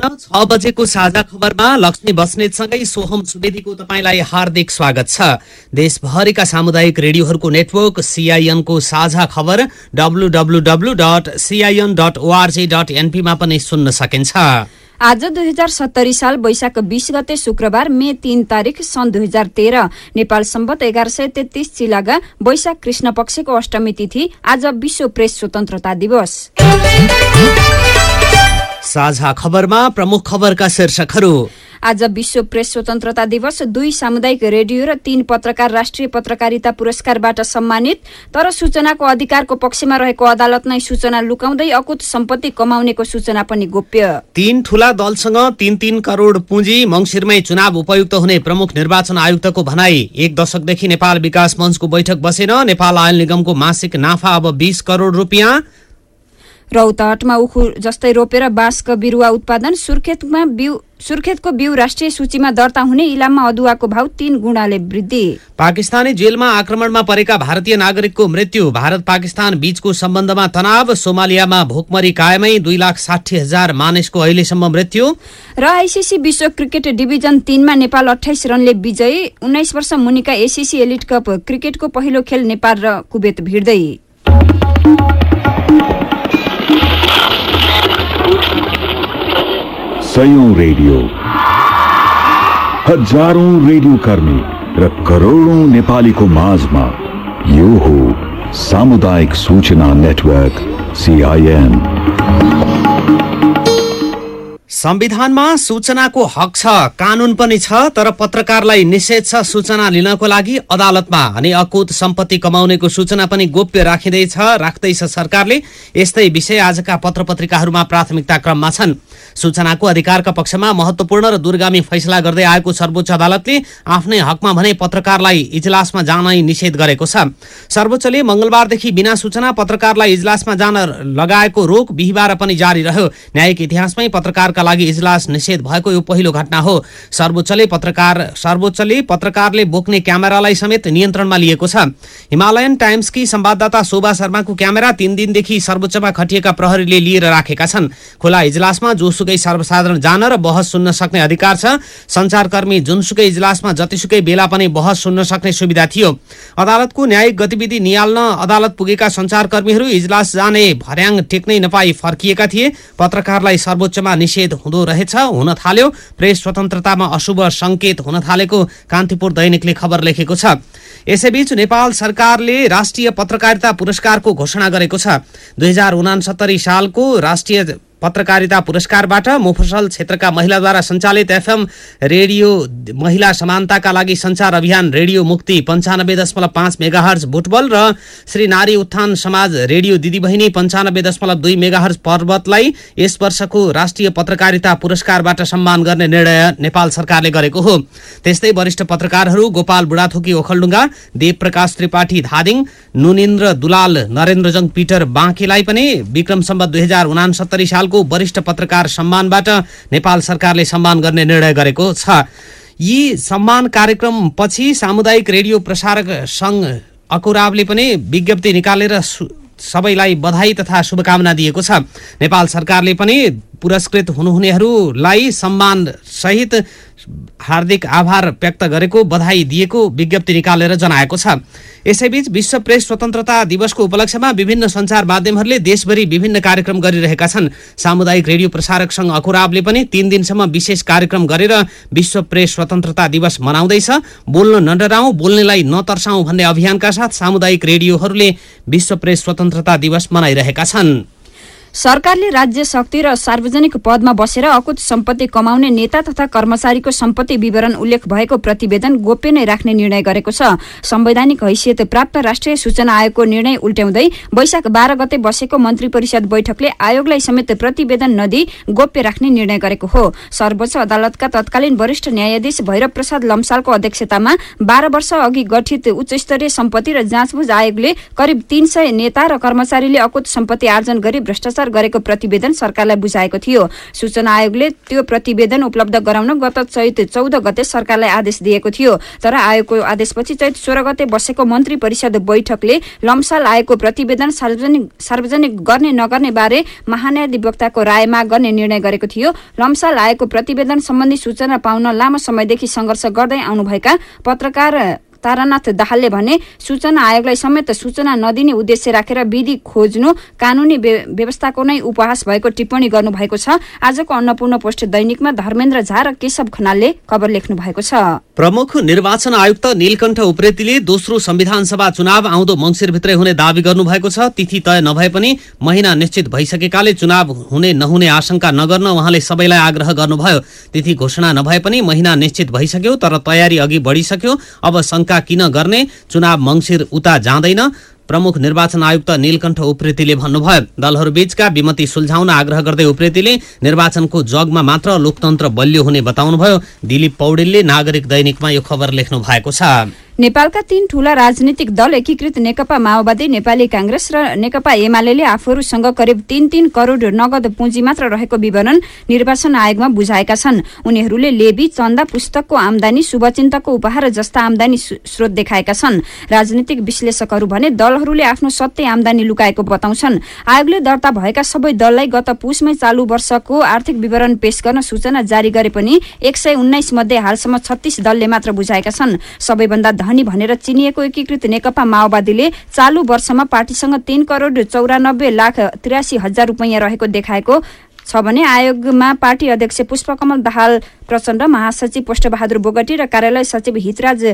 बिहान छ बजेको साझा खबरमा लक्ष्मी बस्नेतसँगै सोहम सुवेदीको तपाईँलाई हार्दिक स्वागत छ। देशभरिका सामुदायिक रेडियोहरूको नेटवर्क सिआइएनको साझा खबर डब्लुडब्लुडब्लु dot CIN dot ORG dot एनपीमा पनि सुन्न सकिन्छ। आज दुई हजार सत्तरी साल वैशाख बीस गते शुक्रबार मे तीन तारिक सन् दुई हजार तेह्र नेपाल सम्बत एघार सय तेत्तिस चिलागा वैशाख कृष्ण पक्षको अष्टमी तिथि आज विश्व प्रेस स्वतन्त्रता दिवस। साझा खबरमा प्रमुख खबरका शीर्षकहरू। आज विश्व प्रेस स्वतन्त्रता दिवस दुई सामुदायिक रेडियो र तीन पत्रकार राष्ट्रिय पत्रकारिता पुरस्कारबाट सम्मानित। तर सूचनाको अधिकारको पक्षमा रहेको अदालत नै सूचना लुकाउँदै अकुत सम्पत्ति कमाउनेको सूचना पनि गोप्य। तीन ठूला दलसँग तीन तीन करोड़ पुँजी मंगिरमै चुनाव उपयुक्त हुने प्रमुख निर्वाचन आयुक्तको भनाई। एक दशकदेखि नेपाल विकास मञ्चको बैठक बसेन। नेपाल आयल निगमको मासिक नाफा अब बीस करोड़ रुपियाँ। रौतहटमा उखु जस्तै रोपेर बाँसको बिरुवा उत्पादन सुर्खेतमा बिउ सुर्खेतको बिउ राष्ट्रिय सूचीमा दर्ता हुने इलाममा अदुवाको भाव तीन गुणाले वृद्धि। पाकिस्तानी जेलमा आक्रमणमा परेका भारतीय नागरिकको मृत्यु भारत पाकिस्तान बीचको सम्बन्धमा तनाव सोमालियामा भोकमरी कायमै दुई लाख साठी हजार मानिसको अहिलेसम्म मृत्यु। र आइसिसी विश्व क्रिकेट डिभिजन तीनमा नेपाल अठाइस रनले विजयी उन्नाइस वर्ष मुनिका एसिसी एलिड कप क्रिकेटको पहिलो खेल नेपाल र कुवेत भिड्दै। सयौं रेडियो। हजारौं रेडियो कर्मी र करोडौं नेपालीको माझमा यो हो सामुदायिक सूचना नेटवर्क सिआइएन संविधानमा सूचनाको हक छ कानून पनि छ तर पत्रकारलाई निषेध छ सूचना लिनको लागि अदालतमा अनि अकुत सम्पत्ति कमाउनेको सूचना पनि गोप्य राखिँदैछ राख्दैछ सरकारले। यस्तै विषय आजका पत्र पत्रिकाहरूमा प्राथमिकता क्रममा छन्। सूचनाको अधिकारका पक्षमा महत्वपूर्ण र दूरगामी फैसला गर्दै आएको सर्वोच्च अदालतले आफ्नै हकमा भने पत्रकारलाई इजलासमा जानै निषेध गरेको छ। सर्वोच्चले मंगलबारदेखि बिना सूचना पत्रकारलाई इजलासमा जान लगाएको रोक बिहिबार पनि जारी रह्यो। न्यायिक इतिहासमै पत्रकारका लागि इजलास निषेध भएको यो पहिलो घटना हो। सर्वोच्चले पत्रकार सर्वोच्चले पत्रकारले बोक्ने क्यामेरालाई समेत नियन्त्रणमा लिएको छ। हिमालयन टाइम्सकी संवाददाता शोभा शर्माको क्यामेरा तीन दिनदेखि सर्वोच्चमा खटिएका प्रहरीले लिएर राखेका छन्। खुला इजलासमा जोसुकै सर्वसाधारण जान र बहस सुन्न सक्ने अधिकार छ। संचारकर्मी जुनसुकै इजलासमा जतिसुकै बेला पनि बहस सुन्न सक्ने सुविधा थियो। अदालतको न्यायिक गतिविधि निहाल्न अदालत पुगेका संचारकर्मीहरू इजलास जाने भर्याङ टेक्नै नपाई फर्किएका थिए। पत्रकारलाई सर्वोच्चमा निषेध हुँदो रहेछ हुन थाल्यो। प्रेस स्वतन्त्रतामा अशुभ संकेत हुन थालेको कान्तिपुर दैनिकले खबर लेखेको छ। यसैबीच नेपाल सरकारले राष्ट्रिय पत्रकारिता पुरस्कारको घोषणा गरेको छ। दुई सालको राष्ट्रिय पत्रकारिता पुरस्कारबाट मुफसल क्षेत्रका महिलाद्वारा सञ्चालित एफएम रेडियो महिला समानताका लागि संचार अभियान रेडियो मुक्ति पन्चानब्बे दशमलव पाँच मेगाहर्ज बुटबल र श्री नारी उत्थान समाज रेडियो दिदीबहिनी पन्चानब्बे दशमलव दुई मेगाहर्ज पर्वतलाई यस वर्षको राष्ट्रिय पत्रकारिता पुरस्कारबाट सम्मान गर्ने निर्णय नेपाल सरकारले गरेको हो। त्यस्तै वरिष्ठ पत्रकारहरू गोपाल बुढाथोकी ओखलडुङ्गा देवप्रकाश त्रिपाठी धादिङ नुनिन्द्र दुलाल नरेन्द्रजङ पिटर बाँकीलाई पनि विक्रम सम्बत दुई हजार साल सालको वरिष्ठ पत्रकार सम्मानबाट नेपाल सरकारले सम्मान गर्ने निर्णय गरेको छ। यी सम्मान कार्यक्रम पछि सामुदायिक रेडियो प्रसारक संघ अकुरावले पनि विज्ञप्ति निकालेर सबैलाई बधाई तथा शुभकामना दिएको छ। नेपाल सरकारले पनि पुरस्कृत हुनुहुनेहरूलाई सम्मान सहित हार्दिक आभार व्यक्त गरेको बधाई दिएको विज्ञप्ति निकालेर जनाएको छ। यसैबीच विश्व प्रेस स्वतन्त्रता दिवसको उपलक्ष्यमा विभिन्न सञ्चार माध्यमहरूले देशभरि विभिन्न कार्यक्रम गरिरहेका छन्। सामुदायिक रेडियो प्रसारक संघ अखुराबले पनि तीन दिनसम्म विशेष कार्यक्रम गरेर विश्व प्रेस स्वतन्त्रता दिवस मनाउँदैछ। बोल्न नडराउँ बोल्नेलाई नतर्साउँ भन्ने अभियानका साथ सामुदायिक रेडियोहरूले विश्व प्रेस स्वतन्त्रता दिवस मनाइरहेका छन्। सरकारले राज्य शक्ति र सार्वजनिक पदमा बसेर अकुत सम्पत्ति कमाउने नेता तथा कर्मचारीको सम्पत्ति विवरण उल्लेख भएको प्रतिवेदन गोप्य नै राख्ने निर्णय गरेको छ। संवैधानिक हैसियत प्राप्त राष्ट्रिय सूचना आयोगको निर्णय उल्ट्याउँदै वैशाख बाह्र गते बसेको मन्त्री परिषद बैठकले आयोगलाई समेत प्रतिवेदन नदिई गोप्य राख्ने निर्णय गरेको हो। सर्वोच्च अदालतका तत्कालीन वरिष्ठ न्यायाधीश भैरव प्रसाद लम्सालको अध्यक्षतामा बाह्र वर्ष अघि गठित उच्च स्तरीय सम्पत्ति र जाँचबुझ आयोगले करिब तीन नेता र कर्मचारीले अकुत सम्पत्ति आर्जन गरी भ्रष्टाचार हस्ताक्षर गरेको प्रतिवेदन सरकारलाई बुझाएको थियो। सूचना आयोगले त्यो प्रतिवेदन उपलब्ध गराउन गत चैत चौध गते सरकारलाई आदेश दिएको थियो। तर आयोगको आदेशपछि चैत सोह्र गते बसेको मन्त्री परिषद बैठकले लम्साल आएको प्रतिवेदन सार्वजनिक सार्वजनिक गर्ने नगर्ने बारे महान्याधिवक्ताको राय माग गर्ने निर्णय गरेको थियो। लम्साल आएको प्रतिवेदन सम्बन्धी सूचना पाउन लामो समयदेखि सङ्घर्ष गर्दै आउनुभएका पत्रकार तारानाथ दाहालले भने सूचना आयोगलाई समेत सूचना नदिने उद्देश्य राखेर विधि खोज्नु कानूनी व्यवस्थाको नै उपहास भएको टिप्पणी गर्नुभएको छ। आजको अन्नपूर्ण पोस्ट दैनिकमा धर्मेन्द्र झा र केशव खनालले खबर लेख्नु भएको छ। प्रमुख निर्वाचन आयुक्त नीलकण्ठ उप्रेतीले दोस्रो संविधान सभा चुनाव आउँदो मङ्सिरभित्रै हुने दावी गर्नुभएको छ। तिथि तय नभए पनि महिना निश्चित भइसकेकाले चुनाव हुने नहुने आशंका नगर्न उहाँले सबैलाई आग्रह गर्नुभयो। तिथि घोषणा नभए पनि महिना निश्चित भइसक्यो तर तयारी अघि बढिसक्यो। अब शंका किन गर्ने चुनाव मङ्सिर उता जाँदैन? प्रमुख निर्वाचन आयुक्त नीलकण्ठ उप्रेतीले भन्नुभयो दलहरूबीचका विमति सुल्झाउन आग्रह गर्दै उप्रेतीले निर्वाचनको जगमा मात्र लोकतन्त्र बलियो हुने बताउनुभयो। दिलीप पौडेलले नागरिक दैनिकमा यो खबर लेख्नु भएको छ। नेपालका तीन ठूला राजनीतिक दल एकीकृत नेकपा माओवादी नेपाली काङ्ग्रेस र नेकपा एमाले आफूहरूसँग करिब तीन तीन करोड नगद पुँजी मात्र रहेको विवरण निर्वाचन आयोगमा बुझाएका छन्। उनीहरूले लेबी चन्दा पुस्तकको आमदानी शुभचिन्तकको उपहार जस्ता आमदानी स्रोत देखाएका छन्। राजनीतिक विश्लेषकहरू भने दलहरूले आफ्नो सत्य आमदानी लुकाएको बताउँछन्। आयोगले दर्ता भएका सबै दललाई गत पुसमै चालु वर्षको आर्थिक विवरण पेश गर्न सूचना जारी गरे पनि एक सय उन्नाइस मध्ये हालसम्म छत्तीस दलले मात्र बुझाएका छन्। सबैभन्दा धनी भनेर चिनिएको एकीकृत नेकपा माओवादीले चालु वर्षमा पार्टीसँग तीन करोड चौरानब्बे लाख त्रियासी हजार रुपियाँ रहेको देखाएको छ भने आयोगमा पार्टी अध्यक्ष पुष्पकमल दाहाल प्रचण्ड महासचिव पोष्टबहादुर बोगटी र कार्यालय सचिव हितराज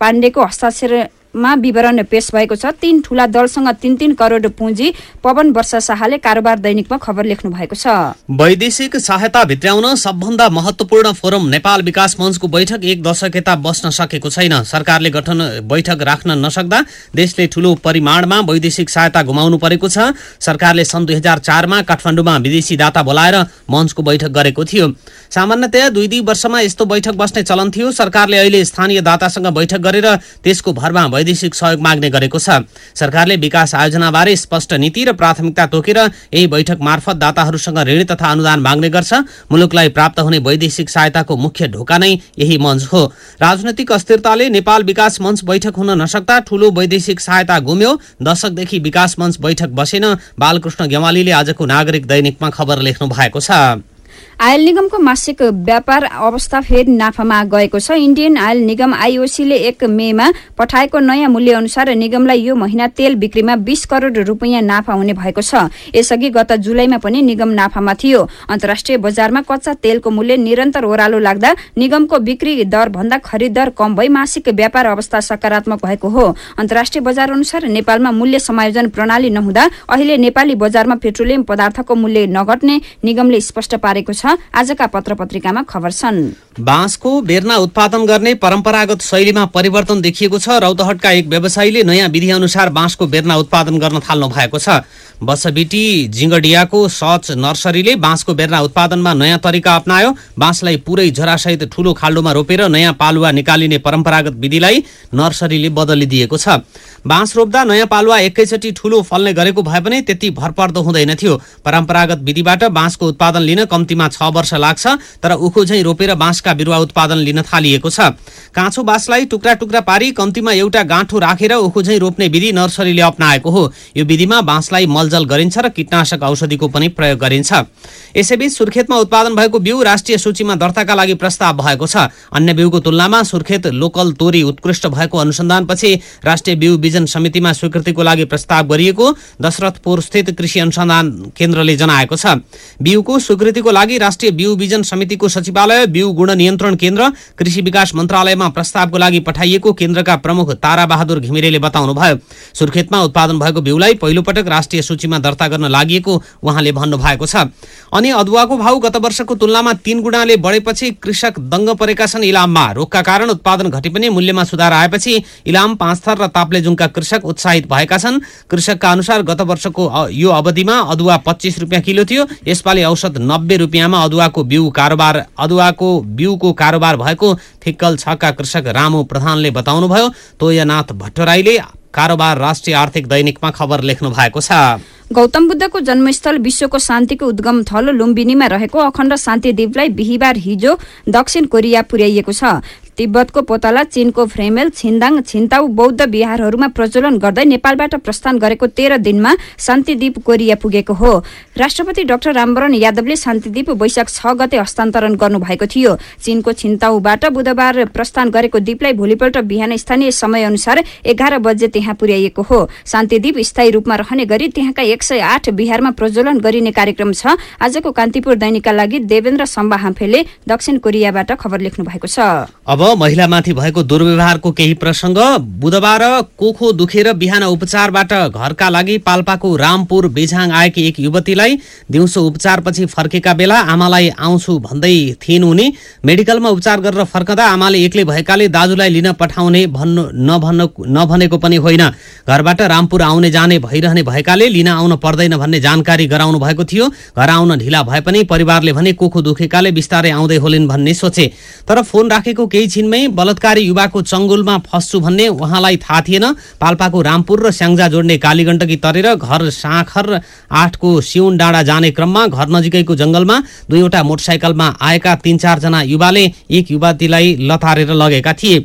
पाण्डेको हस्ताक्षर मा विवरण पेश भएको छ। तीन ठूला दलसँग तीन तीन करोड पुँजी पवन वर्षा शाहले कारोबार दैनिकमा खबर लेख्नु भएको छ। वैदेशिक सहायता भित्राउन सबभन्दा महत्वपूर्ण फोरम नेपाल विकास मञ्चको बैठक एक दशक यता बस्न सकेको छैन। सरकारले गठन बैठक राख्न नसक्दा देशले ठूलो परिमाणमा वैदेशिक सहायता गुमाउनु परेको छ। सरकारले सन् दुई हजार चारमा काठमाडौँमा विदेशी दाता बोलाएर मञ्चको बैठक गरेको थियो। सामान्यतया दुई दुई वर्षमा यस्तो बैठक बस्ने चलन थियो। सरकारले अहिले स्थानीय दातासँग बैठक गरेर त्यसको भरमा वैदेशिक सहयोग माग्ने गरेको छ। सरकारले विकास आयोजनाबारे स्पष्ट नीति र प्राथमिकता तोकेर यही बैठक मार्फत दाताहरूसँग ऋण तथा अनुदान माग्ने गर्छ। मुलुकलाई प्राप्त हुने वैदेशिक सहायताको मुख्य ढोका नै यही मञ्च हो। राजनैतिक अस्थिरताले नेपाल विकास मञ्च बैठक हुन नसक्दा ठूलो वैदेशिक सहायता गुम्यो। दशकदेखि विकास मञ्च बैठक बसेन। बालकृष्ण गेवालीले आजको नागरिक दैनिकमा खबर लेख्नु भएको छ। आयल निगमको मासिक व्यापार अवस्था फेरि नाफामा गएको छ। इन्डियन आयल निगम आइओसीले एक मेमा पठाएको नयाँ मूल्य अनुसार निगमलाई यो महिना तेल बिक्रीमा बीस करोड रुपियाँ नाफा हुने भएको छ। यसअघि गत जुलाईमा पनि निगम नाफामा थियो। अन्तर्राष्ट्रिय बजारमा कच्चा तेलको मूल्य निरन्तर ओह्रालो लाग्दा निगमको बिक्री दर भन्दा खरिद दर कम भई मासिक व्यापार अवस्था सकारात्मक भएको हो। अन्तर्राष्ट्रिय बजार अनुसार नेपालमा मूल्य समायोजन प्रणाली नहुँदा अहिले नेपाली बजारमा पेट्रोलियम पदार्थको मूल्य नघट्ने निगमले स्पष्ट पारेको छ। आजका पत्र पत्रिकामा खबर छन्। बाँसको बेर्ना उत्पादन गर्ने परम्परागत शैलीमा परिवर्तन देखिएको छ। रौतहटका एक व्यवसायीले नयाँ विधि अनुसार बाँसको बेर्ना उत्पादन गर्न थाल्नु भएको छ। बसबिटी जिङ्गडियाको सच नर्सरीले बाँसको बेर्ना उत्पादनमा नयाँ तरिका अप्नायो। बाँसलाई पुरै झरासहित ठूलो खाल्डोमा रोपेर नयाँ पालुवा निकालिने परम्परागत विधिलाई नर्सरीले बदलिदिएको छ। बाँस रोप्दा नयाँ पालुवा एकैचोटि ठूलो फल्ने गरेको भए पनि त्यति भरपर्दो हुँदैन थियो। परम्परागत विधिबाट बाँसको उत्पादन लिन कम्तीमा छ वर्ष लाग्छ तर उखो झैँ रोपेर बाँसका बिरुवा उत्पादन लिन थालिएको छ। काँचो बाँसलाई टुक्रा टुक्रा पारी कम्तीमा एउटा गाँठो राखेर उखो झैँ रोप्ने विधि नर्सरीले अप्नाएको हो। यो विधिमा बाँसलाई मलजल गरिन्छ र कीटनाशक औषधिको पनि प्रयोग गरिन्छ। यसैबीच सुर्खेतमा उत्पादन भएको बिउ राष्ट्रिय सूचीमा दर्ताका लागि प्रस्ताव भएको छ। अन्य बिउको तुलनामा सुर्खेत लोकल तोरी उत्कृष्ट भएको अनुसन्धानपछि राष्ट्रिय बिउ बिजन समितिमा स्वीकृतिको लागि प्रस्ताव गरिएको दशरथपुर स्थित कृषि अनुसन्धान केन्द्रले जनाएको छ। बिउको स्वीकृतिको लागि राष्ट्रिय बिउ बिजन समितिको सचिवालय बिउ गुण नियन्त्रण केन्द्र कृषि विकास मन्त्रालयमा प्रस्तावको लागि पठाइएको केन्द्रका प्रमुख तारा बहादुर घिमिरेले बताउनुभयो। सुर्खेतमा उत्पादन भएको बिउलाई पहिलोपटक राष्ट्रिय सूचीमा दर्ता गर्न लागि उहाँले भन्नुभएको छ। अनि अदुवाको भाउ गत वर्षको तुलनामा तीन गुणाले बढेपछि कृषक दङ्ग परेका छन् इलाममा। रोगका कारण उत्पादन घटे पनि मूल्यमा सुधार आएपछि इलाम पाँचथर र ताप्लेजुङका कृषक उत्साहित भएका छन्। कृषकका अनुसार गत वर्षको यो अवधिमा अदुवा पच्चिस रुपियाँ किलो थियो। यसपालि औसत नब्बे रुपियाँमा अदुवाको बिउ कारोबार अदुवाको बिउको कारोबार भएको फिक्कल छका कृषक रामु प्रधानले बताउनुभयो। तोयनाथ भट्टराईले कारोबार राष्ट्रिय आर्थिक दैनिकमा खबर लेख्नु भएको छ। गौतम बुद्धको जन्मस्थल विश्वको शान्तिको उद्गम थलो लुम्बिनीमा रहेको अखण्ड शान्ति द्वीपलाई बिहिबार हिजो दक्षिण कोरिया पुर्याइएको छ। तिब्बतको पोतला चीनको फ्रेमेल छिन्दाङ छिन्ताउ बौद्ध विहारहरूमा प्रज्वलन गर्दै नेपालबाट प्रस्थान गरेको तेह्र दिनमा शान्तिद्वीप कोरिया पुगेको हो। राष्ट्रपति डाक्टर रामवरण यादवले शान्तिद्वीप वैशाख छ गते हस्तान्तरण गर्नुभएको थियो। चीनको छिन्ताउबाट बुधबार प्रस्थान गरेको द्वीपलाई भोलिपल्ट बिहान स्थानीय समय अनुसार एघार बजे त्यहाँ पुर्याइएको हो। शान्तिद्वीप स्थायी रूपमा रहने गरी त्यहाँका एक सय आठ बिहारमा प्रज्वलन गरिने कार्यक्रम छ। आजको कान्तिपुर दैनिकका लागि देवेन्द्र सम्बा हाम्फेले दक्षिण कोरियाबाट खबर लेख्नु भएको छ। अब महिलामाथि भएको दुर्व्यवहारको केही प्रसङ्ग। बुधबार कोखो दुखेर बिहान उपचारबाट घरका लागि पाल्पाको रामपुर बेझाङ आएकी एक युवतीलाई दिउँसो उपचारपछि फर्केका बेला आमालाई आउँछु भन्दै थिइन् उनी। मेडिकलमा उपचार गरेर फर्कँदा आमाले एक्लै भएकाले दाजुलाई लिन पठाउने भन्नु नभनेको पनि होइन। घरबाट रामपुर आउने जाने भइरहने भएकाले लिन आउन पर्दैन भन्ने जानकारी गराउनु भएको थियो। घर आउन ढिला भए पनि परिवारले भने कोखो दुखेकाले बिस्तारै आउँदै होलिन् भन्ने सोचे। तर फोन राखेको केही छिनमै बलात्कारी युवाको चङ्गुलमा फस्छु भन्ने उहाँलाई थाहा थिएन। पाल्पाको रामपुर र स्याङ्जा जोड्ने कालीगण्डकी तरेर घर साखर आठको सिउन डाँडा जाने क्रममा घर नजिकैको जंगलमा दुईवटा मोटरसाइकलमा आएका तीन चारजना युवाले एक युवतीलाई लतारेर लगेका थिए।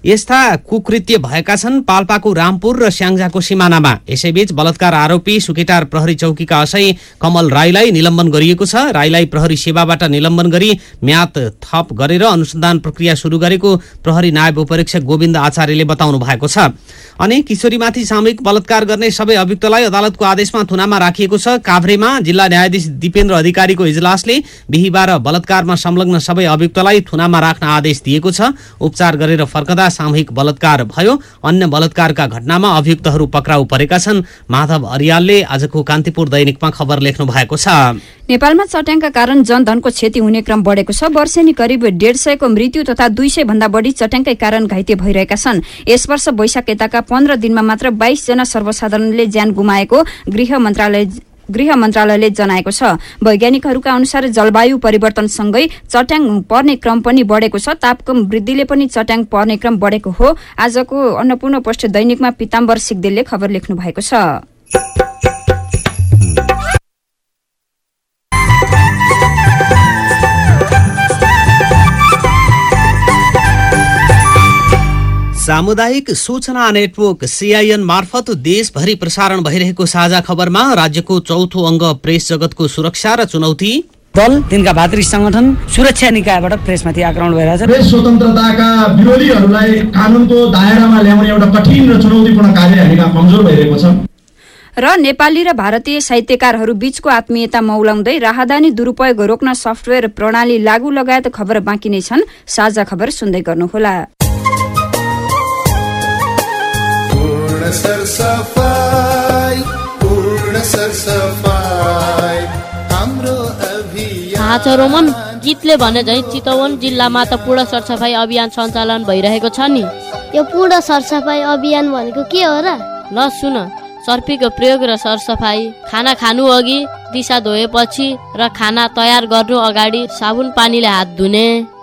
यस्ता कुकृत्य भएका छन् पाल्पाको रामपुर र स्याङ्जाको सिमानामा। यसैबीच बलात्कार आरोपी सुकेटार प्रहरी चौकीका असै कमल राईलाई निलम्बन गरिएको छ। राईलाई प्रहरी सेवाबाट निलम्बन गरी म्याद थप गरेर अनुसन्धान प्रक्रिया सुरु गरेको प्रहरी नायब उपरीक्षक गोविन्द आचार्यले बताउनु भएको छ। अनि किशोरीमाथि सामूहिक बलात्कार गर्ने सबै अभियुक्तलाई अदालतको आदेशमा थुनामा राखिएको छ। काभ्रेमा जिल्ला न्यायाधीश दिपेन्द्र अधिकारीको इजलासले बिहिबार बलात्कारमा संलग्न सबै अभियुक्तलाई थुनामा राख्न आदेश दिएको छ। उपचार गरेर फर्कदा सामूहिक बलात्कार भयो। अन्य बलात्कारका घटनामा अभियुक्तहरू पक्राउ परेका छन्। माधव अरियालले आजको कान्तिपुर दैनिकमा खबर लेख्नु भएको छ। नेपालमा चट्याङका कारण जनधनको क्षति हुने क्रम बढेको छ। वर्षेनी करिब डेढ सयको मृत्यु तथा दुई सय भन्दा बढी चट्याङकै कारण घाइते भइरहेका छन्। यस वर्ष वैशाख यताका पन्ध्र दिनमा मात्र बाइसजना सर्वसाधारणले ज्यान गुमाएको गृह मन्त्रालय गृह मन्त्रालयले जनाएको छ। वैज्ञानिकहरूका अनुसार जलवायु परिवर्तनसँगै चट्याङ पर्ने क्रम पनि बढेको छ। तापक्रम वृद्धिले पनि चट्याङ पर्ने क्रम बढेको हो। आजको अन्नपूर्ण पोस्ट दैनिकमा पिताम्बर सिग्देलले खबर लेख्नु भएको छ। सामुदायिक सूचना नेटवर्क सिआइएन मार्फत देशभरि प्रसारण भइरहेको साझा खबरमा राज्यको चौथो अङ्ग प्रेस जगतको सुरक्षा र चुनौती। दल तिनका भातृ संगठन सुरक्षा निकायबाट प्रेसमाथि आक्रमण भइरहेछ। प्रेस स्वतन्त्रताका विरोधीहरूलाई कानुनको दायरामा ल्याउने एउटा कठिन र चुनौतीपूर्ण कार्य हामीमा कमजोर भइरहेको छ। र नेपाली र भारतीय साहित्यकारहरू बीचको आत्मीयता मौलाउँदै राहदानी दुरुपयोग रोक्न सफ्टवेयर प्रणाली लागू लगायत खबर बाँकी नै छन्। साझा खबर सुन्दै गर्नुहोला। पूर्ण सरसफाई पूर्ण सरसफाई हाम्रो अभियान। भने झै चितवन जिल्लामा त पूर्ण सरसफाइ अभियान सञ्चालन भइरहेको छ नि। यो पूर्ण सरसफाइ अभियान भनेको के हो र? ल सुन सर्पीको प्रयोग र सरसफाइ खाना खानु अघि दिशा धोएपछि र खाना तयार गर्नु अगाडि साबुन पानीले हात धुने।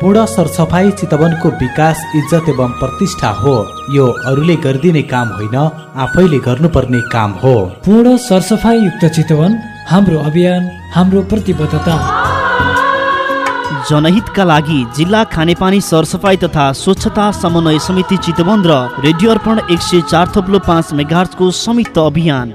पूर्ण सरसफाई चितवनको विकास इज्जत एवं प्रतिष्ठा हो। यो अरूले गरिदिने काम होइन आफैले गर्नुपर्ने काम हो। पूर्ण सरसफाइ युक्त चितवन हाम्रो अभियान हाम्रो प्रतिबद्धता। जनहितका लागि जिल्ला खानेपानी सरसफाइ तथा स्वच्छता समन्वय समिति चितवन र रेडियो अर्पण एक सय चार थप्लो पाँच मेगार्सको संयुक्त अभियान।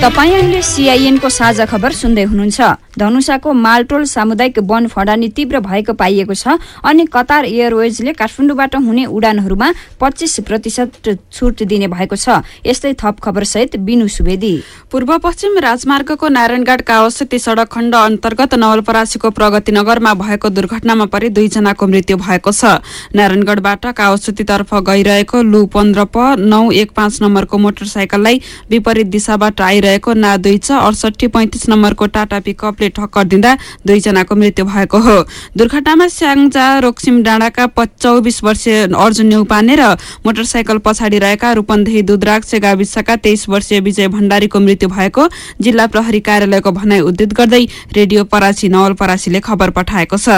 तपाईँ अहिले सिआइएनको साझा खबर सुन्दै हुनुहुन्छ। धनुषाको मालटोल सामुदायिक वन फडानी तीव्र भएको पाइएको छ अनि कतार एयरवेजले काठमाडौँबाट हुने उडानहरूमा पच्चिस प्रतिशत छुट दिने भएको छ। यस्तै थप खबरसहित बिनु सुवेदी। पूर्व पश्चिम राजमार्गको नारायणघाट कावस्ती सडक खण्ड अन्तर्गत नवलपरासीको प्रगति नगरमा भएको दुर्घटनामा परि दुईजनाको मृत्यु भएको छ। नारायणगढबाट कावस्तीतर्फ गइरहेको लु पन्ध्र प नौ एक पाँच नम्बरको मोटरसाइकललाई विपरीत दिशाबाट आइरहेको ना दुई छ अडसठी पैंतिस नम्बरको टाटा पिकअपले ठक्कर दिँदा दुईजनाको मृत्यु भएको हो। दुर्घटनामा स्याङ्जा रोक्सिम डाँडाका चौबिस वर्षीय अर्जुन न्यौपाने र मोटरसाइकल पछाडि रहेका रूपन्देही दुद्राक्ष गाविसका तेइस वर्षीय विजय भण्डारीको मृत्यु भएको जिल्ला प्रहरी कार्यालयको भनाई उद्धृत गर्दै रेडियो परासी नवल परासीले खबर पठाएको छ।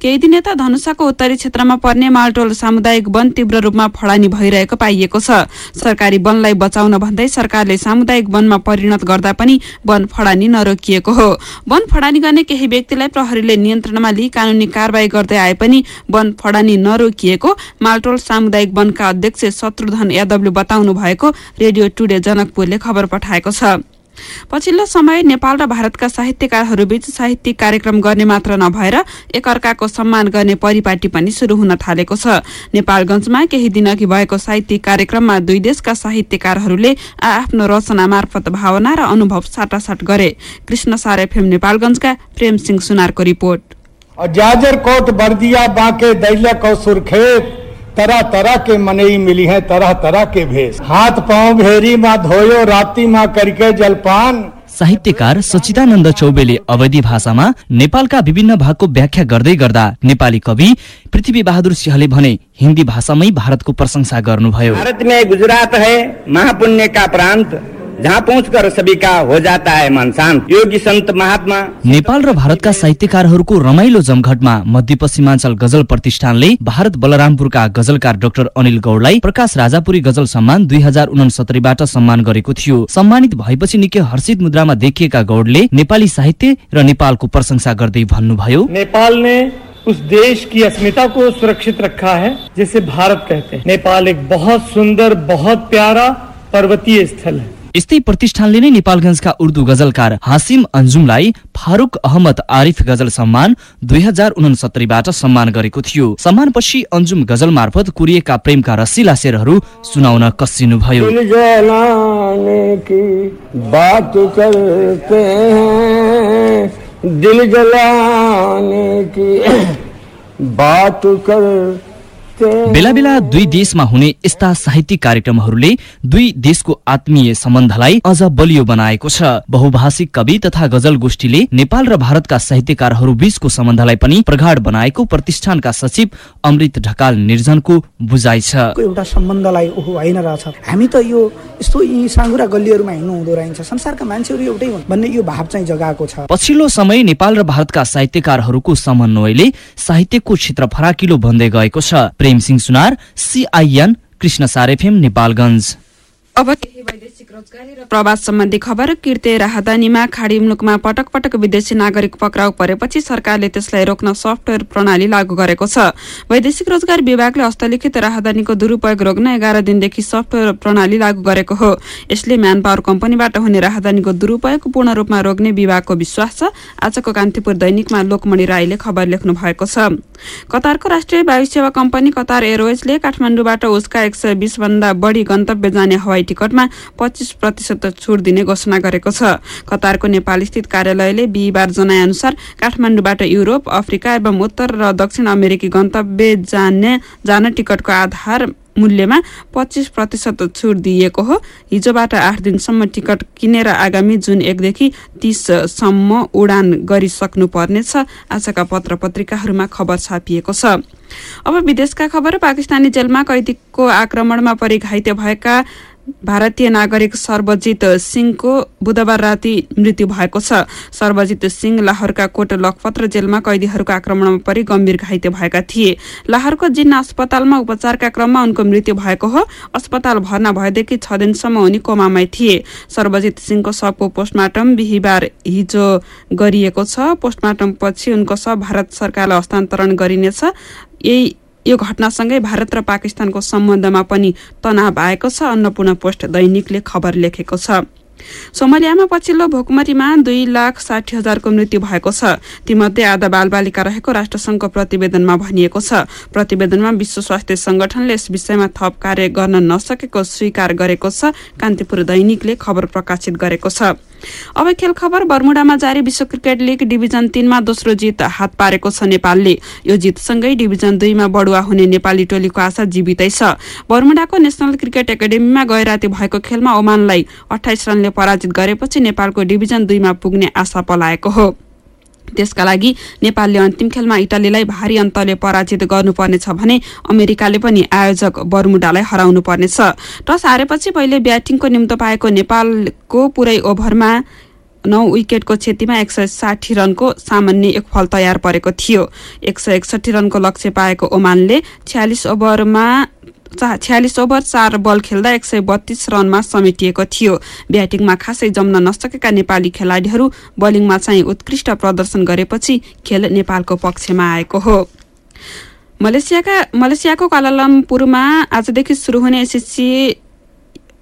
केही दिन यता धनुषाको उत्तरी क्षेत्रमा पर्ने मालटोल सामुदायिक वन तीव्र रूपमा फडानी भइरहेको पाइएको छ। सरकारी वनलाई बचाउन भन्दै सरकारले सामुदायिक वनमा परिणत गर्दा पनि वन फडानी नरोकिएको हो। वन फडानी गर्ने केही व्यक्तिलाई प्रहरीले नियन्त्रणमा लिई कानूनी कारवाही गर्दै आए पनि वन फडानी नरोकिएको मालटोल सामुदायिक वनका अध्यक्ष शत्रुधन यादवले बताउनु भएको रेडियो टुडे जनकपुरले खबर पठाएको छ। पछिल्लो समय नेपाल र भारतका साहित्यकारहरूबीच साहित्यिक कार्यक्रम गर्ने मात्र नभएर एकअर्काको सम्मान गर्ने परिपाटी पनि शुरू हुन थालेको छ। नेपालगंजमा केही दिनअघि भएको साहित्यिक कार्यक्रममा दुई देशका साहित्यकारहरूले आफ्नो रचना मार्फत भावना र अनुभव साटासाट गरे। कृष्ण सारे फिल्म नेपालगंजका प्रेम सिंह सुनारको रिपोर्ट। तरह तरह के मनई मिली हैं तरह तरह के भेष। हाथ पांव भेरी माँ धोयो राती माँ करके जलपान। साहित्यकार सचिदानन्द चौबेले अवधि भाषामा नेपालका विभिन्न भागको व्याख्या गर्दै गर्दा नेपाली कवि पृथ्वी बहादुर सिंहले भने हिन्दी भाषामै भारतको प्रशंसा गर्नुभयो। भारत में गुजरात है महापुण्य का प्रांत। जहाँ पहुँचकर सभी का हो जाता है मन शांत। योगी संत महात्मा। नेपाल र भारतका साहित्यकारहरूको रमाइलो जमघटमा मध्यपश्चिमाञ्चल गजल प्रतिष्ठानले भारत बलरामपुरका गजलकार डाक्टर अनिल गौडलाई प्रकाश राजापुरी गजल सम्मान दुई हजार उनसत्तरीबाट सम्मान गरेको थियो। सम्मानित भएपछि निकै हर्षित मुद्रामा देखिएका गौडले नेपाली साहित्य र नेपालको प्रशंसा गर्दै भन्नुभयो नेपाल ने उस देश की अस्मिता को सुरक्षित रखा है जिसे भारत कहते हैं। नेपाल एक बहुत सुंदर बहुत प्यारा पर्वतीय स्थल है। यस्तै प्रतिष्ठानले नै नेपालगंजका उर्दू गजलकार हासिम अन्जुमलाई फारूक अहमद आरिफ गजल सम्मान दुई हजार उनसत्तरीबाट सम्मान गरेको थियो। सम्मानपछि अन्जुम गजल मार्फत कुरिएका प्रेमका रसिला शेरहरू सुनाउन कसिनुभयो बेला बेला दुई देशमा हुने यस्ता साहित्यिक कार्यक्रमहरूले दुई देशको आत्मीय सम्बन्धलाई अझ बलियो बनाएको छ। बहुभाषिक कवि तथा गजल गोष्ठीले नेपाल र भारतका साहित्यकारहरू बीचको सम्बन्धलाई पनि प्रगाढ बनाएको प्रतिष्ठानका सचिव अमृत ढकाल निर्जनको बुझाइ छ। एउटा सम्बन्धलाई ओहो होइन रहेछ। हामी त यो यस्तो यी साँगुरा गल्लीहरूमा हिँड्नु हुँदो रहेछ। संसारका मान्छेहरू एउटै हुन् भन्ने यो भाव चाहिँ जगाएको छ। पछिल्लो समय नेपाल र भारतका साहित्यकारहरूको समन्वयले साहित्यको क्षेत्र फराकिलो बन्दै गएको छ। प्रेम सिंह सुनार सिआइएन कृष्ण सारेफेम नेपालगञ्ज प्रवास सम्बन्धी खबर किर्ते राहदानीमा खाडी मुलुकमा पटक पटक विदेशी नागरिक पक्राउ परेपछि सरकारले त्यसलाई रोक्न सफ्टवेयर प्रणाली लागू गरेको छ। वैदेशिक रोजगार विभागले हस्तलिखित राहदानीको दुरूपयोग रोक्न एघार दिनदेखि सफ्टवेयर प्रणाली लागू गरेको हो। यसले म्यान पावर कम्पनीबाट हुने राहदानीको दुरूपयोग पूर्ण रूपमा रोक्ने विभागको विश्वास छ। आजको कान्तिपुर दैनिकमा लोकमणि राईले खबर लेख्नु भएको छ। कतारको राष्ट्रिय वायु सेवा कम्पनी कतार एयरवेजले काठमाडौँबाट उसका एक सय बढी गन्तव्य जाने हवाई टिकटमा पच्चिस प्रतिशत छुट दिने घोषणा गरेको छ। कतारको नेपाल स्थित कार्यालयले बिहिबार जनाए अनुसार काठमाडौँबाट युरोप अफ्रिका एवं उत्तर र दक्षिण अमेरिकी गन्तव्य जाने जान टिकटको आधार मूल्यमा पच्चिस प्रतिशत छुट दिइएको हो। हिजोबाट आठ दिनसम्म टिकट किनेर आगामी जुन एकदेखि तीससम्म उडान गरिसक्नु पर्नेछ आजका पत्र पत्रिकाहरूमा खबर छापिएको छ। अब विदेशका खबर पाकिस्तानी जेलमा कैदीको आक्रमणमा परि घाइते भएका भारतीय नागरिक सर्वजित सिंहको बुधबार राति मृत्यु भएको छ। सर्वजित सिंह लाहोरका कोट लखपत्र जेलमा कैदीहरूको आक्रमणमा परि गम्भीर घाइते भएका थिए। लाहोरको जिन्ना अस्पतालमा उपचारका क्रममा उनको मृत्यु भएको हो। अस्पताल भर्ना भएदेखि छ दिनसम्म उनी कोमामै थिए। सर्वजित सिंहको शवको पोस्टमार्टम बिहिबार हिजो गरिएको छ। पोस्टमार्टम पछि उनको शव भारत सरकारलाई हस्तान्तरण गरिनेछ। यही यो घटनासँगै भारत र पाकिस्तानको सम्बन्धमा पनि तनाव आएको छ अन्नपूर्ण पोस्ट दैनिकले खबर लेखेको छ। सोमलियामा पछिल्लो भोकमरीमा दुई लाख साठी हजारको मृत्यु भएको छ। तीमध्ये आधा बालबालिका रहेको राष्ट्रसङ्घको प्रतिवेदनमा भनिएको छ। प्रतिवेदनमा विश्व स्वास्थ्य संगठनले यस विषयमा थप कार्य गर्न नसकेको स्वीकार गरेको छ कान्तिपुर दैनिकले खबर प्रकाशित गरेको छ। अब खेल खबर बर्मुडामा जारी विश्व क्रिकेट लिग डिभिजन तीनमा दोस्रो जित हात पारेको छ नेपालले। यो जितसँगै डिभिजन दुईमा बढुवा हुने नेपाली टोलीको आशा जीवितै छ। बर्मुडाको नेशनल क्रिकेट एकाडेमीमा गैराती भएको खेलमा ओमानलाई अठाइस रनले पराजित गरेपछि नेपालको डिभिजन दुईमा पुग्ने आशा पलाएको हो। त्यसका लागि नेपालले अन्तिम खेलमा इटालीलाई भारी अन्तले पराजित गर्नुपर्नेछ भने अमेरिकाले पनि आयोजक बर्मुडालाई हराउनु पर्नेछ टस हारेपछि पहिले ब्याटिङको निम्तो पाएको नेपालको पुरै ओभरमा नौ विकेटको क्षतिमा एक सय साठी रनको सामान्य एक फल तयार परेको थियो। एक सय एकसठी रनको लक्ष्य पाएको ओमानले छ्यालिस ओभरमा छ्यालिस ओभर चार बल खेल्दा एक सय बत्तीस रनमा समेटिएको थियो। ब्याटिङमा खासै जम्न नसकेका नेपाली खेलाडीहरू बलिङमा चाहिँ उत्कृष्ट प्रदर्शन गरेपछि खेल नेपालको पक्षमा आएको हो। मलेसियाका मलेसियाको कालालमपुरमा आजदेखि सुरु हुने एसएससी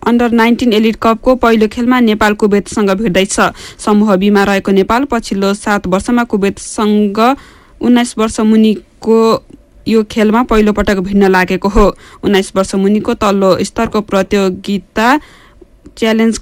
अन्डर नाइन्टिन एलिड कपको पहिलो खेलमा नेपाल कुवेतसँग भिड्दैछ। समूह बीमा रहेको नेपाल पछिल्लो सात वर्षमा कुवेतसँग उन्नाइस वर्ष मुनिको यो खेलमा पहिलो पटक भिड्न लागेको हो। उन्नाइस वर्ष मुनिको तल्लो स्तरको प्रतियोगिता च्यालेन्ज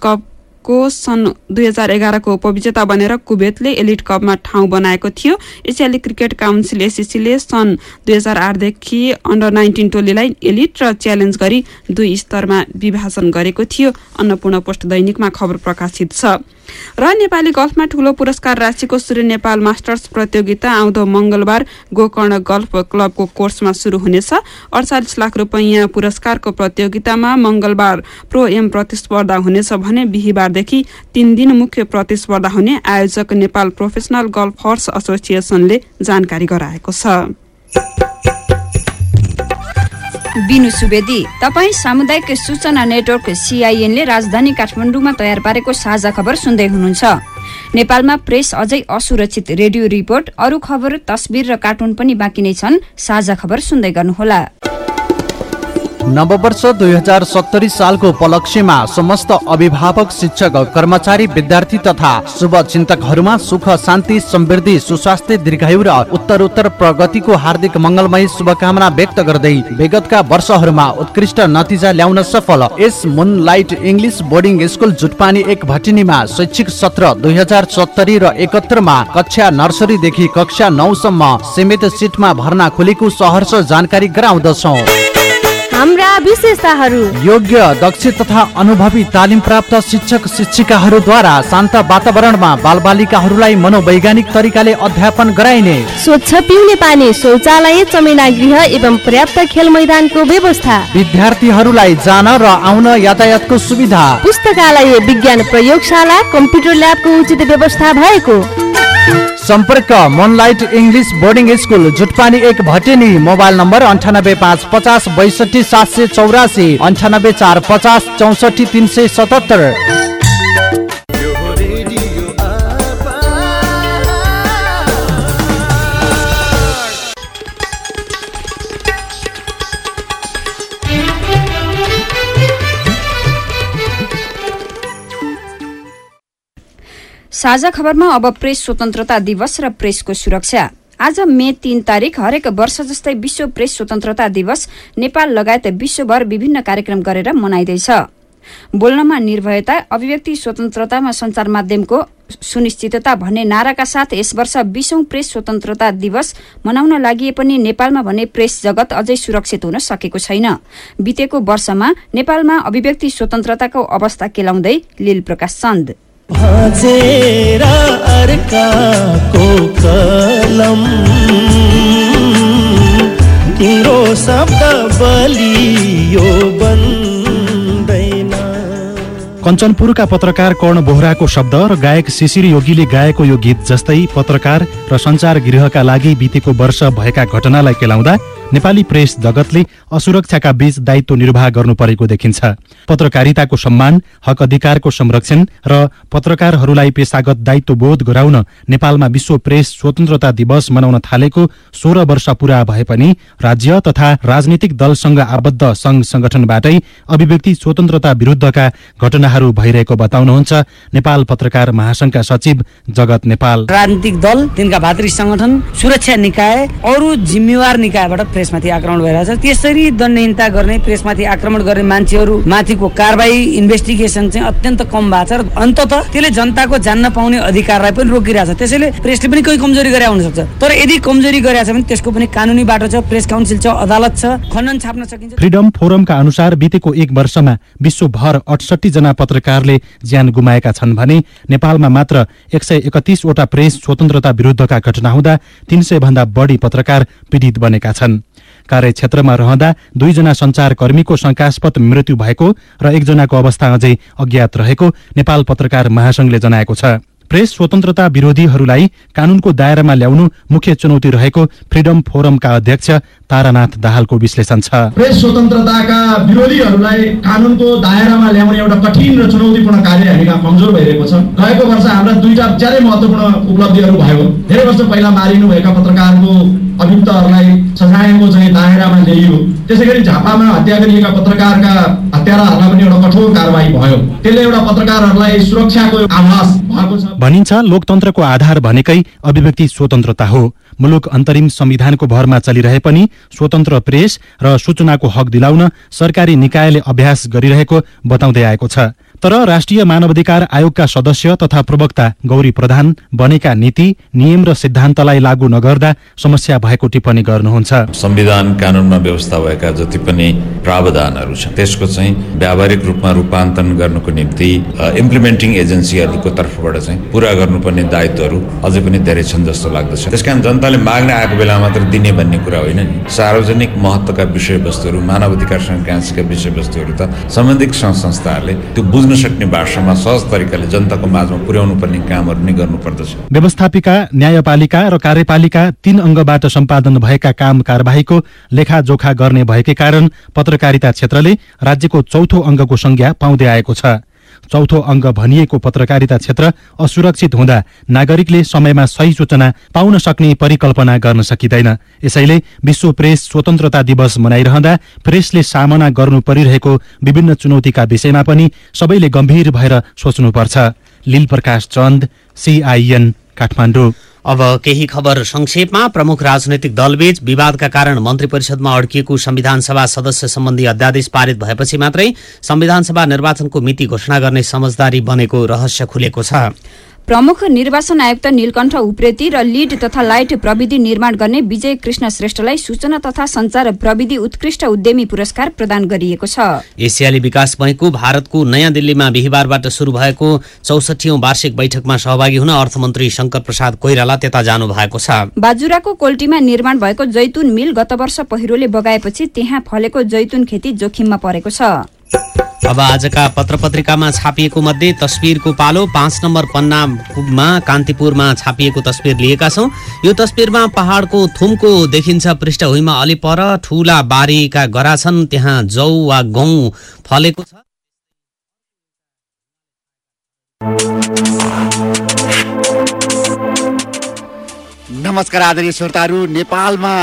कपको सन् दुई हजार एघारको उपविजेता बनेर कुवेतले एलिट कपमा ठाउँ बनाएको थियो। एसियाली क्रिकेट काउन्सिल एसिसीले सन् दुई हजार आठदेखि अन्डर नाइन्टिन टोलीलाई एलिट र च्यालेन्ज गरी दुई स्तरमा विभाजन गरेको थियो। अन्नपूर्ण पोस्ट दैनिकमा खबर प्रकाशित छ। र नेपाली गल्फमा ठूलो पुरस्कार राशिको सूर्य नेपाल मास्टर्स प्रतियोगिता आउँदो मंगलबार गोकर्ण गल्फ क्लबको कोर्समा शुरू हुनेछ। अडचालिस लाख रुपियाँ पुरस्कारको प्रतियोगितामा मंगलबार प्रो एम प्रतिस्पर्धा हुनेछ भने बिहिबारदेखि तीन दिन मुख्य प्रतिस्पर्धा हुने आयोजक नेपाल प्रोफेसनल गल्फर्स एसोसिएसनले जानकारी गराएको छ। बिनु सुवेदी तपाईँ सामुदायिक सूचना नेटवर्क सिआइएनले राजधानी काठमाडौँमा तयार पारेको साझा खबर सुन्दै हुनुहुन्छ। नेपालमा प्रेस अझै असुरक्षित रेडियो रिपोर्ट अरू खबर तस्बिर र कार्टुन पनि बाँकी नै छन्। साझा खबर सुन्दै गर्नुहोला। नववर्ष दुई हजार सत्तरी सालको उपलक्ष्यमा समस्त अभिभावक शिक्षक कर्मचारी विद्यार्थी तथा शुभ चिन्तकहरूमा सुख शान्ति समृद्धि सुस्वास्थ्य दीर्घायु र उत्तरोत्तर प्रगतिको हार्दिक मङ्गलमय शुभकामना व्यक्त गर्दै विगतका वर्षहरूमा उत्कृष्ट नतिजा ल्याउन सफल। यस moonlight English boarding school Jutpani एक भटिनीमा शैक्षिक सत्र दुई हजार सत्तरी र एकहत्तरमा कक्षा नर्सरीदेखि कक्षा नौसम्म सीमित सिटमा भर्ना खुलेको सहर्ष जानकारी गराउँदछौ। हाम्रा विशेषताहरू। योग्य दक्ष तथा अनुभवी तालिम प्राप्त शिक्षक शिक्षिकाहरूद्वारा शान्त वातावरणमा बालबालिकाहरूलाई मनोवैज्ञानिक तरिकाले अध्यापन गराइने। स्वच्छ पिउने पानी शौचालय चमेना गृह एवं पर्याप्त खेल मैदानको व्यवस्था। विद्यार्थीहरूलाई जान र आउन यातायातको सुविधा। पुस्तकालय विज्ञान प्रयोगशाला कम्प्युटर ल्याबको उचित व्यवस्था भएको। सम्पर्क moonlight English boarding school Jutpani एक भटेनी मोबाइल नम्बर अन्ठानब्बे पाँच पचास बैसठी सात सय चौरासी अन्ठानब्बे चार पचास चौसठी तिन सय सतहत्तर। साझा खबरमा अब प्रेस स्वतन्त्रता दिवस र प्रेसको सुरक्षा। आज मे तीन तारिक हरेक वर्ष जस्तै विश्व प्रेस स्वतन्त्रता दिवस नेपाल लगायत विश्वभर विभिन्न कार्यक्रम गरेर मनाइँदैछ। बोल्नमा निर्भयता अभिव्यक्ति स्वतन्त्रतामा सञ्चार माध्यमको सुनिश्चितता भन्ने नाराका साथ यस वर्ष विश्वौं प्रेस स्वतन्त्रता दिवस मनाउन लागि पनि नेपालमा भने प्रेस जगत अझै सुरक्षित हुन सकेको छैन। बितेको वर्षमा नेपालमा अभिव्यक्ति स्वतन्त्रताको अवस्था केलाउँदै लील प्रकाश चन्द। भाँचेर अर्काको कलम। तिम्रो शब्द बलियो बन्दैन। कञ्चनपुरका पत्रकार कर्ण बोहराको शब्द र गायक शिशिर योगीले गाएको यो गीत जस्तै पत्रकार र सञ्चार गृहका लागि बितेको वर्ष भएका घटनालाई केलाउँदा नेपाली प्रेस जगतले असुरक्षाका बीच दायित्व निर्वाह गर्नु परेको देखिन्छ। पत्रकारिताको सम्मान हक अधिकारको संरक्षण र पत्रकारहरूलाई पेशागत दायित्व बोध गराउन नेपालमा विश्व प्रेस स्वतन्त्रता दिवस मनाउन थालेको सोह्र वर्ष पूरा भए पनि राज्य तथा राजनीतिक दलसँग आबद्ध संघ संगठनबाटै अभिव्यक्ति स्वतन्त्रता विरूद्धका घटनाहरू भइरहेको बताउनुहुन्छ नेपाल पत्रकार महासंघका सचिव जगत नेपाल। राजनीतिक दल तिनका भातृ संगठन सुरक्षा निकाय अरू जिम्मेवार निकायबाट प्रेसमाथि आक्रमण भइरहेछ त्यसरी दण्डहीनता गर्ने प्रेसमाथि आक्रमण गर्ने मान्छेहरू माथिको कारवाही इन्भेस्टिगेसन चाहिँ अत्यन्त कम भएको छ र अन्तत त्यसले जनताको जान्न पाउने अधिकारलाई पनि रोकिरहेछ। त्यसैले प्रेसले पनि कोही कमजोरी गरे हुन सक्छ तर यदि कमजोरी गरेछ भने त्यसको पनि कानुनी बाटो छ प्रेस काउन्सिल छ अदालत छ खण्डन छाप्न सकिन्छ। फ्रिडम फोरमका अनुसार बितेको एक वर्षमा विश्वभर अठसट्ठी जना पत्रकारले ज्यान गुमाएका छन् भने नेपालमा मात्र एक सय एकतिसवटा प्रेस स्वतन्त्रता विरूद्धका घटना हुँदा तीन सय भन्दा बढी पत्रकार पीडित बनेका छन्। कार्यक्षेत्रमा रहँदा दुईजना संचारकर्मीको शंकास्पद मृत्यु भएको र एकजनाको अवस्था अझै अज्ञात रहेको नेपाल पत्रकार महासंघले जनाएको छ। प्रेस स्वतन्त्रता विरोधीहरूलाई कानूनको दायरामा ल्याउनु मुख्य चुनौती रहेको फ्रिडम फोरमका अध्यक्ष तारानाथ दाहालको विश्लेषण छ। प्रेस स्वतन्त्रताका विरोधीहरूलाई कानुनको दायरामा ल्याउने एउटा कठिन र चुनौतीपूर्ण कार्य हामी कहाँ कमजोर भइरहेको छ। गएको वर्ष हाम्रा दुईटा ज्यादै महत्वपूर्ण उपलब्धिहरू भयो। धेरै वर्ष पहिला मारिनु भएका पत्रकारको अभियुक्तहरूलाई सजायको चाहिँ दायरामा ल्याइयो। त्यसै गरी झापामा हत्या गरिएका पत्रकारका हत्याराहरूलाई पनि एउटा कठोर कारवाही भयो। त्यसले एउटा पत्रकारहरूलाई सुरक्षाको आभास भएको छ। भनिन्छ लोकतन्त्रको आधार भनेकै अभिव्यक्ति स्वतन्त्रता हो। मुलुक अन्तरिम संविधानको भरमा चलिरहे पनि स्वतन्त्र प्रेस र सूचनाको हक दिलाउन सरकारी निकायले अभ्यास गरिरहेको बताउँदै आएको छ। तर राष्ट्रिय मानवाधिकार आयोगका सदस्य तथा प्रवक्ता गौरी प्रधान बनेका नीति नियम र सिद्धान्तलाई लागू नगर्दा समस्या भएको टिप्पणी गर्नुहुन्छ। संविधान कानूनमा व्यवस्था भएका जति पनि प्रावधानहरू छन् त्यसको चाहिँ व्यावहारिक रूपमा रूपान्तरण गर्नको निम्ति इम्प्लिमेन्टिङ एजेन्सीहरूको तर्फबाट चाहिँ पुरा गर्नुपर्ने दायित्वहरू अझै पनि धेरै छन् जस्तो लाग्दछ। त्यस कारण जनताले माग्न आएको बेला मात्र दिने भन्ने कुरा होइन नि। सार्वजनिक महत्वका विषयवस्तुहरू मानवाधिकारसँग विषयवस्तुहरू त सम्बन्धित संस्थाहरूले त्यो बुझ्न सक्ने भाषामा सहज तरिकाले जनताको माझमा पुर्याउनु पर्ने कामहरू नै गर्नुपर्दछ व्यवस्थापिका न्यायपालिका र कार्यपालिका तीन अङ्गबाट सम्पादन भएका काम कारवाहीको लेखाजोखा गर्ने भएकै कारण पत्रकारिता क्षेत्रले राज्यको चौथो अङ्गको संज्ञा पाउँदै आएको छ। चौथो अङ्ग भनिएको पत्रकारिता क्षेत्र असुरक्षित हुँदा नागरिकले समयमा सही सूचना पाउन सक्ने परिकल्पना गर्न सकिँदैन। यसैले विश्व प्रेस स्वतन्त्रता दिवस मनाइरहँदा प्रेसले सामना गर्नु परिरहेको विभिन्न चुनौतीका विषयमा पनि सबैले गम्भीर भएर सोच्नुपर्छ। लील प्रकाश चन्द सिआइएन काठमाडौँ। अब केही खबर संक्षेपमा प्रमुख राजनैतिक दलबीच विवादका कारण मन्त्री परिषदमा अड्किएको संविधान सभा सदस्य सम्बन्धी अध्यादेश पारित भएपछि मात्रै संविधान सभा निर्वाचनको मिति घोषणा गर्ने समझदारी बनेको रहस्य खुलेको छ। प्रमुख निर्वाचन आयुक्त नीलकण्ठ उप्रेती र लिड तथा लाइट प्रविधि निर्माण गर्ने विजय कृष्ण श्रेष्ठलाई सूचना तथा संचार प्रविधि उत्कृष्ट उद्यमी पुरस्कार प्रदान गरिएको छ। एसियाली विकास बैङ्कको भारतको नयाँ दिल्लीमा बिहिबारबाट शुरू भएको चौसठीौं वार्षिक बैठकमा सहभागी हुन अर्थमन्त्री शंकर प्रसाद कोइराला त्यता जानु भएको छ। बाजुराको कोल्टीमा निर्माण भएको जैतुन मिल गत वर्ष पहिरोले बगाएपछि त्यहाँ फलेको जैतुन खेती जोखिममा परेको छ। अब आजका पत्र पत्रिकामा छापिएको मध्ये तस्विरको पालो पाँच नम्बर पन्नामा कान्तिपुरमा छापिएको तस्विर लिएका छौँ। यो तस्विरमा पहाडको थुम्को देखिन्छ पृष्ठभूमिमा अलि पर ठुला बारीका गरा छन्। त्यहाँ जौ वा गहुँ फलेको छ। नमस्कार आदरणीय श्रोताहरू नेपालमा